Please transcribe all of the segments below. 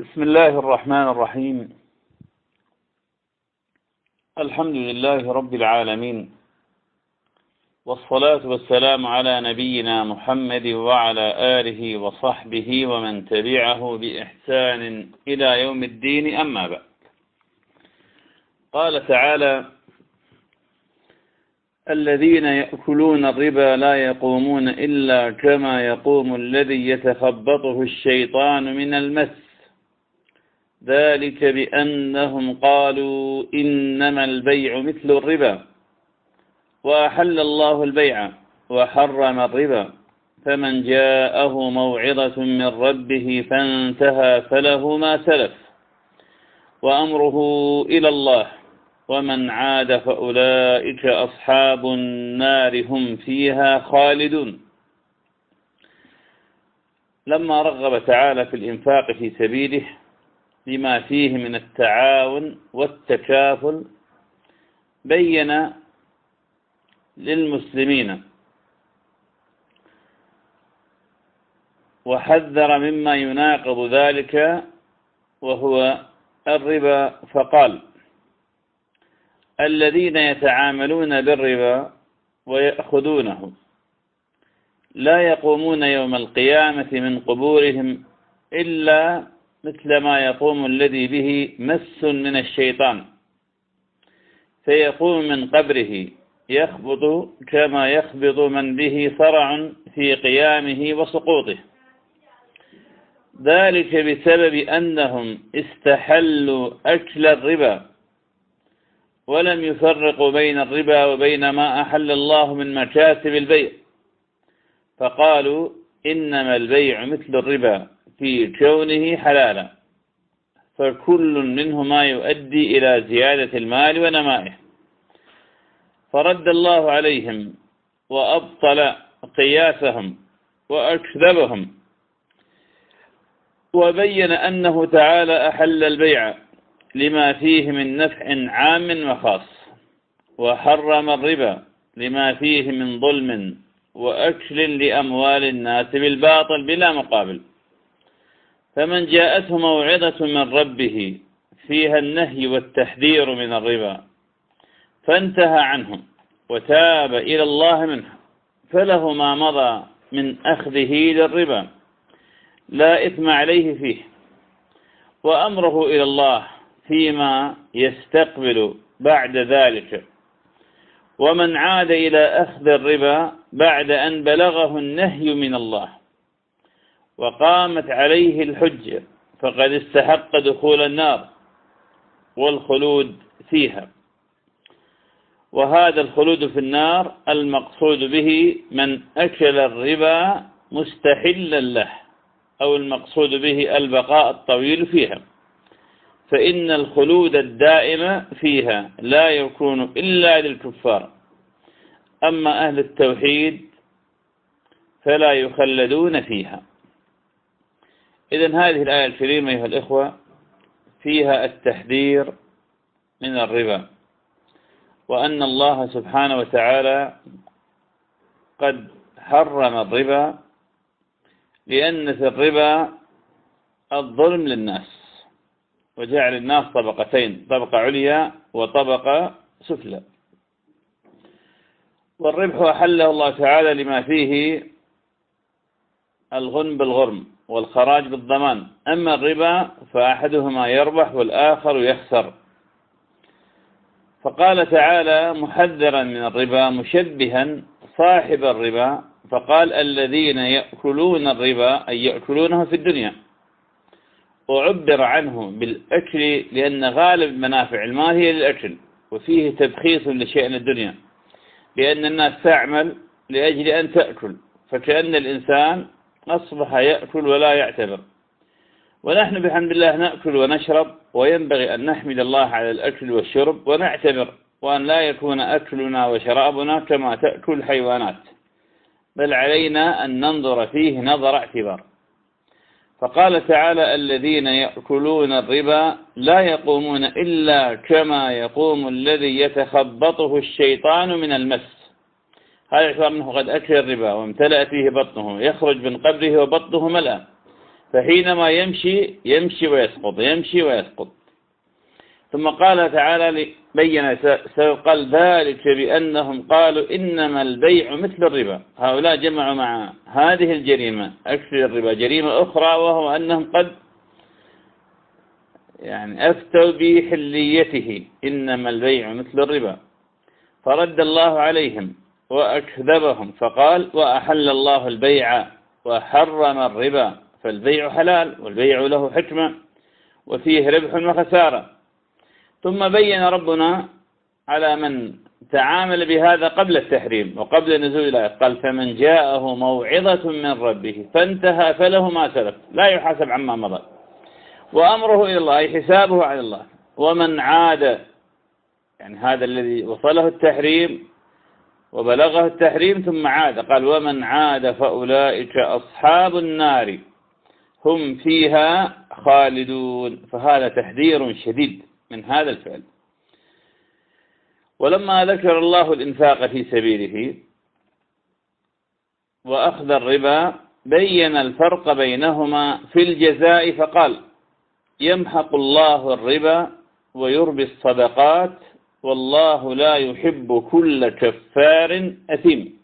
بسم الله الرحمن الرحيم. الحمد لله رب العالمين. والصلاة والسلام على نبينا محمد وعلى آله وصحبه ومن تبعه بإحسان إلى يوم الدين. أما بعد. قال تعالى الذين يأكلون الربا لا يقومون إلا كما يقوم الذي يتخبطه الشيطان من المس. ذلك بأنهم قالوا إنما البيع مثل الربا وأحل الله البيع وحرم الربا. فمن جاءه موعظة من ربه فانتهى فله ما سلف وأمره إلى الله. ومن عاد فأولئك أصحاب النار هم فيها خالدون. لما رغب تعالى في الإنفاق في سبيله لما فيه من التعاون والتكافل بين للمسلمين. وحذر مما يناقض ذلك وهو الربا. فقال الذين يتعاملون بالربا ويأخذونه لا يقومون يوم القيامة من قبورهم إلا مثل ما يقوم الذي به مس من الشيطان. فيقوم من قبره يخبط كما يخبط من به صرع في قيامه وسقوطه. ذلك بسبب أنهم استحلوا أكل الربا ولم يفرقوا بين الربا وبين ما أحل الله من مكاسب البيع. فقالوا إنما البيع مثل الربا. في كونه حلالا. فكل منهما يؤدي إلى زيادة المال ونمائه. فرد الله عليهم وأبطل قياسهم وأكذبهم. وبين أنه تعالى أحل البيع لما فيه من نفع عام وخاص. وحرم الربا لما فيه من ظلم وأكل لأموال الناس بالباطل بلا مقابل. فمن جاءته موعظة من ربه فيها النهي والتحذير من الربا. فانتهى عنه وتاب إلى الله منه فله ما مضى من أخذه للربا. لا إثم عليه فيه وأمره إلى الله فيما يستقبل بعد ذلك. ومن عاد إلى أخذ الربا بعد أن بلغه النهي من الله. وقامت عليه الحجة فقد استحق دخول النار والخلود فيها. وهذا الخلود في النار المقصود به من أكل الربا مستحلا له أو المقصود به البقاء الطويل فيها. فإن الخلود الدائم فيها لا يكون إلا للكفار. أما أهل التوحيد فلا يخلدون فيها. إذا هذه الآية الكريمة أيها الإخوة فيها التحذير من الربا وأن الله سبحانه وتعالى قد حرم الربا لأن في الربا الظلم للناس وجعل الناس طبقتين طبقة عليا وطبقة سفلى. والربح أحله الله تعالى لما فيه الغنم بالغرم. والخراج بالضمان. أما الربا فأحدهما يربح والآخر يخسر. فقال تعالى محذرا من الربا مشبها صاحب الربا. فقال الذين يأكلون الربا أي يأكلونه في الدنيا. وعبر عنه بالأكل لأن غالب منافع المال هي للأكل وفيه تبخيص لشيء الدنيا. لأن الناس تعمل لأجل أن تأكل. فكأن الإنسان أصبح يأكل ولا يعتبر. ونحن بحمد الله نأكل ونشرب وينبغي أن نحمد الله على الأكل والشرب ونعتبر وأن لا يكون أكلنا وشرابنا كما تأكل الحيوانات. بل علينا أن ننظر فيه نظر اعتبار. فقال تعالى الذين يأكلون الربا لا يقومون إلا كما يقوم الذي يتخبطه الشيطان من المس. هذا يعتبر أنه قد أكل الربا وامتلأ فيه بطنه يخرج من قبره وبطنه ملأ. فحينما يمشي يمشي ويسقط يمشي ويسقط. ثم قال تعالى بين قال ذلك بأنهم قالوا إنما البيع مثل الربا. هؤلاء جمعوا مع هذه الجريمة. أكثر الربا. جريمة أخرى وهو أنهم قد يعني أفتوا بحليته. إنما البيع مثل الربا. فرد الله عليهم. وأكذبهم. فقال وأحل الله البيع وحرم الربا فالبيع حلال والبيع له حكمة وفيه ربح وخسارة. ثم بين ربنا على من تعامل بهذا قبل التحريم وقبل نزول الآية. قال فمن جاءه موعظة من ربه فانتهى فله ما سلف لا يحاسب عما مضى. وأمره إلى الله أي حسابه على الله. ومن عاد يعني هذا الذي وصله التحريم وبلغه التحريم ثم عاد. قال ومن عاد فأولئك أصحاب النار. هم فيها خالدون. فهذا تحذير شديد من هذا الفعل. ولما ذكر الله الإنفاق في سبيله وأخذ الربا بين الفرق بينهما في الجزاء فقال يمحق الله الربا ويربي الصدقات والله لا يحب كل كفار أثيم.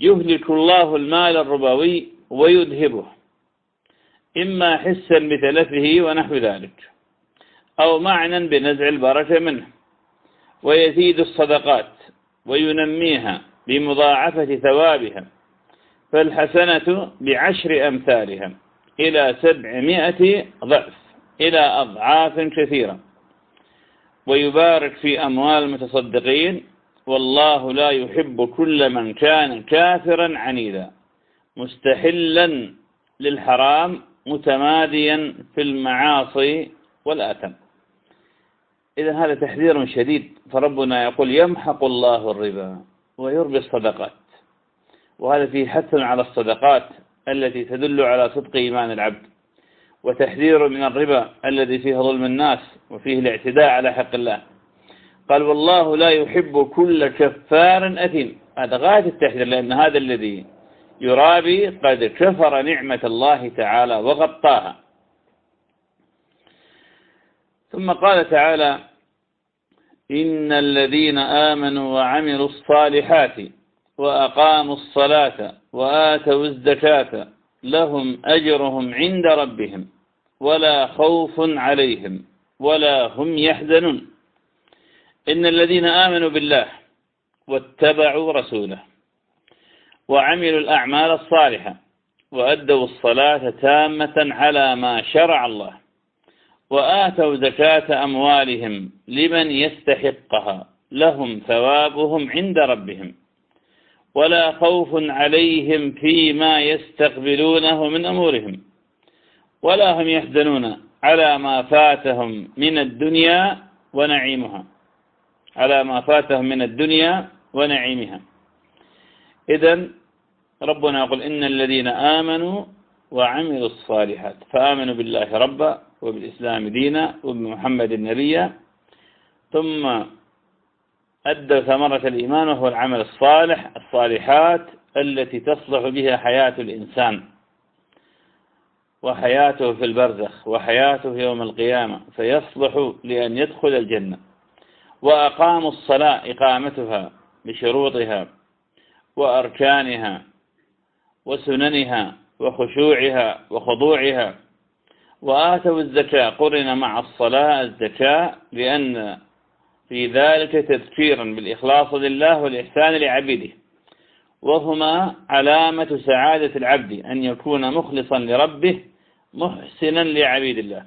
يهلك الله المال الربوي ويذهبه. إما حسا بتلفه ونحو ذلك. أو معنى بنزع البركة منه. ويزيد الصدقات وينميها بمضاعفة ثوابها. فالحسنة بعشر أمثالها إلى سبعمائة ضعف إلى أضعاف كثيرة. ويبارك في أموال المتصدقين والله لا يحب كل من كان كافرا عنيدا مستحلا للحرام متماديا في المعاصي والآثم. إذا هذا تحذير شديد فربنا يقول يمحق الله الربا ويربي الصدقات. وهذا فيه حث على الصدقات التي تدل على صدق إيمان العبد. وتحذير من الربا الذي فيه ظلم الناس وفيه الاعتداء على حق الله. قال والله لا يحب كل كفار أثيم. هذا غاية التحذير لأن هذا الذي يرابي قد كفر نعمة الله تعالى وغطاها. ثم قال تعالى إن الذين آمنوا وعملوا الصالحات وأقاموا الصلاة وآتوا الزكاة لهم أجرهم عند ربهم. ولا خوف عليهم ولا هم يحزنون. إن الذين آمنوا بالله واتبعوا رسوله وعملوا الأعمال الصالحة وأدوا الصلاة تامة على ما شرع الله وآتوا زكاة أموالهم لمن يستحقها لهم ثوابهم عند ربهم ولا خوف عليهم فيما يستقبلونه من أمورهم. ولا هم يحزنون على ما فاتهم من الدنيا ونعيمها. على ما فاتهم من الدنيا ونعيمها. إذا ربنا يقول إن الذين آمنوا وعملوا الصالحات فآمنوا بالله ربا وبالإسلام دينا وبمحمد نبيا ثم أدى ثمرة الإيمان وهو العمل الصالح الصالحات التي تصلح بها حياة الإنسان. وحياته في البرزخ وحياته يوم القيامة فيصلح لأن يدخل الجنة. وأقاموا الصلاة إقامتها بشروطها وأركانها وسننها وخشوعها وخضوعها. وآتوا الزكاة قرن مع الصلاة الزكاة لأن في ذلك تذكيرا بالإخلاص لله والإحسان لعبيده وهما علامة سعادة العبد أن يكون مخلصا لربه محسنا لعبيد الله.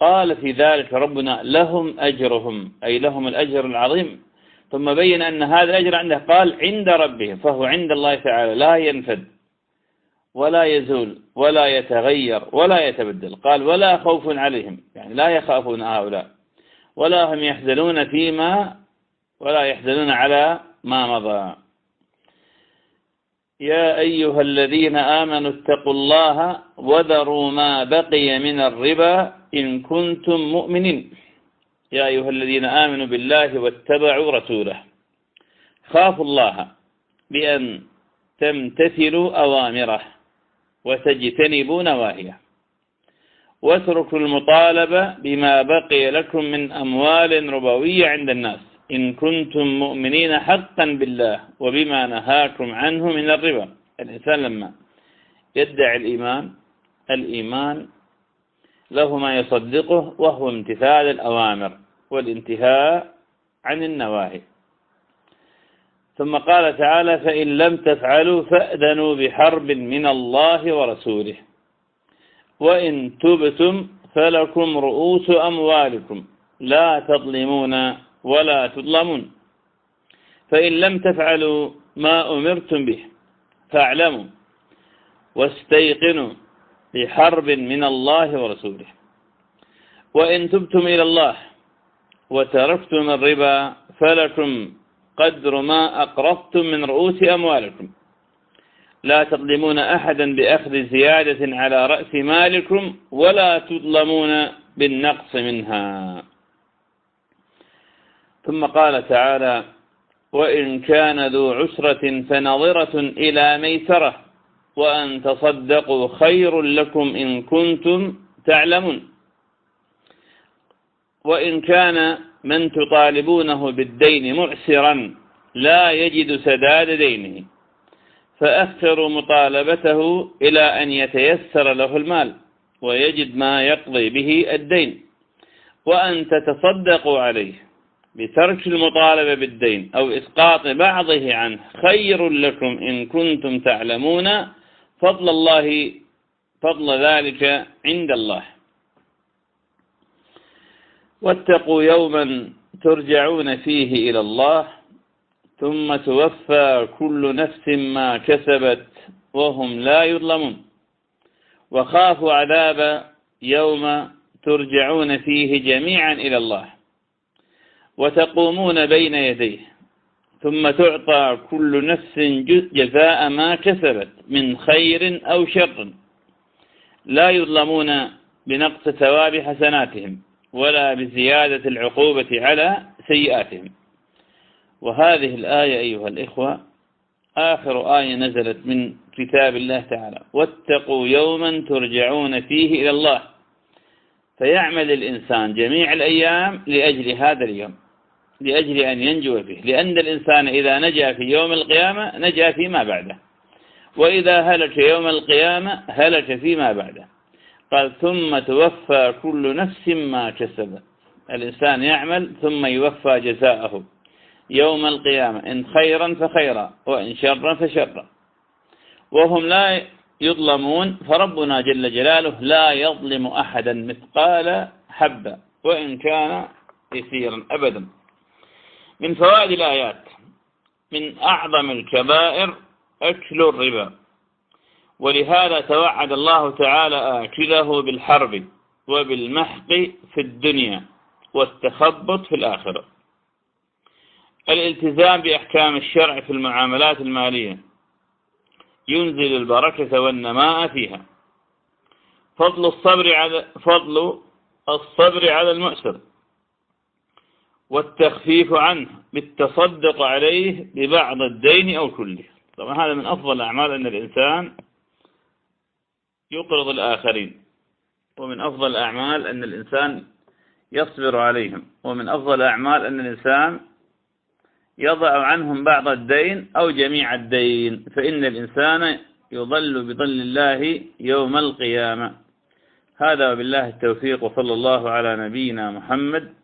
قال في ذلك ربنا لهم أجرهم أي لهم الأجر العظيم. ثم بين أن هذا الأجر عنده قال عند ربهم فهو عند الله تعالى لا ينفد ولا يزول ولا يتغير ولا يتبدل. قال ولا خوف عليهم يعني لا يخافون هؤلاء ولا هم يحزنون فيما ولا يحزنون على ما مضى. يا أيها الذين آمنوا اتقوا الله وذروا ما بقي من الربا إن كنتم مؤمنين. يا أيها الذين آمنوا بالله واتبعوا رسوله. خافوا الله بأن تمتثلوا أوامره وتجتنبوا نواهيه. واتركوا المطالبة بما بقي لكم من أموال ربوية عند الناس. إن كنتم مؤمنين حقا بالله وبما نهاكم عنه من الربا. الإنسان لما يدعي الإيمان الإيمان له ما يصدقه وهو امتثال الأوامر والانتهاء عن النواهي. ثم قال تعالى فإن لم تفعلوا فأذنوا بحرب من الله ورسوله. وإن تبتم فلكم رؤوس أموالكم. لا تظلمون ولا تظلمون. فإن لم تفعلوا ما أمرتم به فاعلموا واستيقنوا بحرب من الله ورسوله. وإن تبتم إلى الله وتركتم الربا فلكم قدر ما أقرضتم من رؤوس أموالكم. لا تظلمون أحدا بأخذ زيادة على رأس مالكم ولا تظلمون بالنقص منها. ثم قال تعالى وإن كان ذو عسرة فنظرة إلى ميسرة وأن تصدقوا خير لكم إن كنتم تعلمون. وإن كان من تطالبونه بالدين معسرا لا يجد سداد دينه فأخروا مطالبته إلى أن يتيسر له المال ويجد ما يقضي به الدين وأن تتصدقوا عليه. بترك المطالبة بالدين أو إسقاط بعضه عنه خير لكم إن كنتم تعلمون فضل الله فضل ذلك عند الله. واتقوا يوما ترجعون فيه إلى الله ثم توفى كل نفس ما كسبت وهم لا يظلمون. وخافوا عذاب يوم ترجعون فيه جميعا إلى الله. وتقومون بين يديه ثم تعطى كل نفس جزاء ما كسبت من خير أو شر. لا يظلمون بنقص ثواب حسناتهم ولا بزيادة العقوبة على سيئاتهم. وهذه الآية أيها الإخوة آخر آية نزلت من كتاب الله تعالى واتقوا يوما ترجعون فيه إلى الله. فيعمل الإنسان جميع الأيام لأجل هذا اليوم. لأجل أن ينجو فيه لأن الإنسان إذا نجا في يوم القيامة نجا فيما بعده. وإذا هلك يوم القيامة هلك فيما بعده. قال ثم توفى كل نفس ما كسبت. الإنسان يعمل ثم يوفى جزاءه. يوم القيامة إن خيرا فخيرا وإن شرا فشرا. وهم لا يظلمون فربنا جل جلاله لا يظلم أحدا مثقال حبة وإن كان يسيرا أبدا. من فوائد الآيات. من أعظم الكبائر أكل الربا. ولهذا توعد الله تعالى آكله بالحرب وبالمحق في الدنيا والتخبط في الآخرة. الالتزام بأحكام الشرع في المعاملات المالية. ينزل البركة والنماء فيها. فضل الصبر على فضل الصبر على المؤسر. والتخفيف عنه بالتصدق عليه ببعض الدين أو كله. طبعا هذا من أفضل الأعمال أن الإنسان يقرض الآخرين. ومن أفضل الأعمال أن الإنسان يصبر عليهم. ومن أفضل الأعمال أن الإنسان يضع عنهم بعض الدين أو جميع الدين. فإن الإنسان يضل بظل الله يوم القيامة. هذا وبالله التوفيق وصلى الله على نبينا محمد